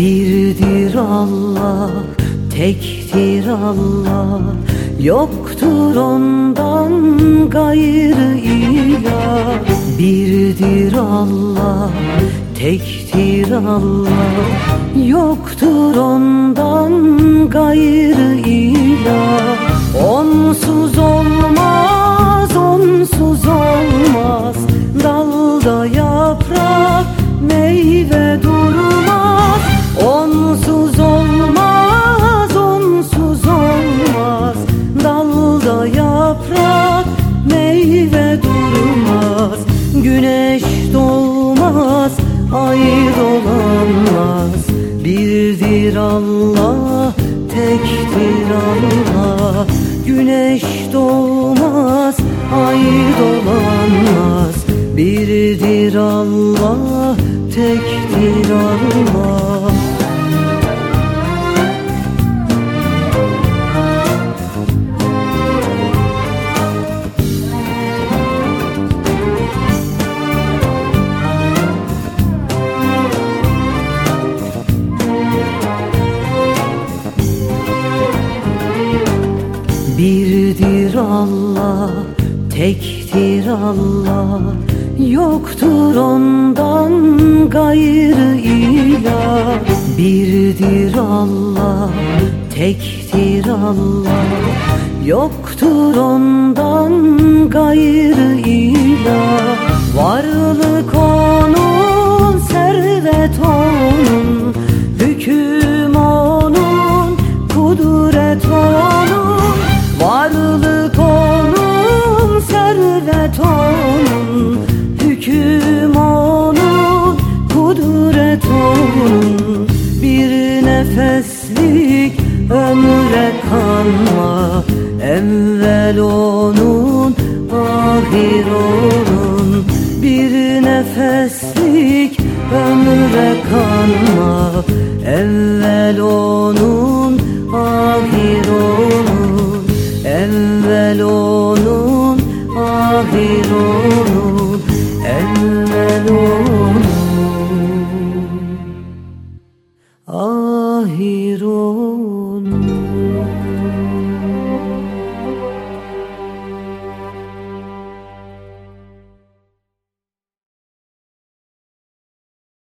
Birdir Allah, tektir Allah. Yoktur ondan gayrı ilah. Birdir Allah, tektir Allah. Yoktur ondan Dalda yaprak meyve durmaz. Güneş doğmaz, ay dolanmaz. Birdir Allah, tektir Allah. Güneş doğmaz, ay dolanmaz. Birdir Allah, tektir Allah Birdir Allah, tektir Allah. Yoktur ondan gayrı ilah. Birdir Allah, tektir Allah. Yoktur ondan gayrı ilah onun Bir nefeslik ömre kanma. Evvel onun, ahir onun. Bir nefeslik ömre kanma. Evvel onun, ahir onun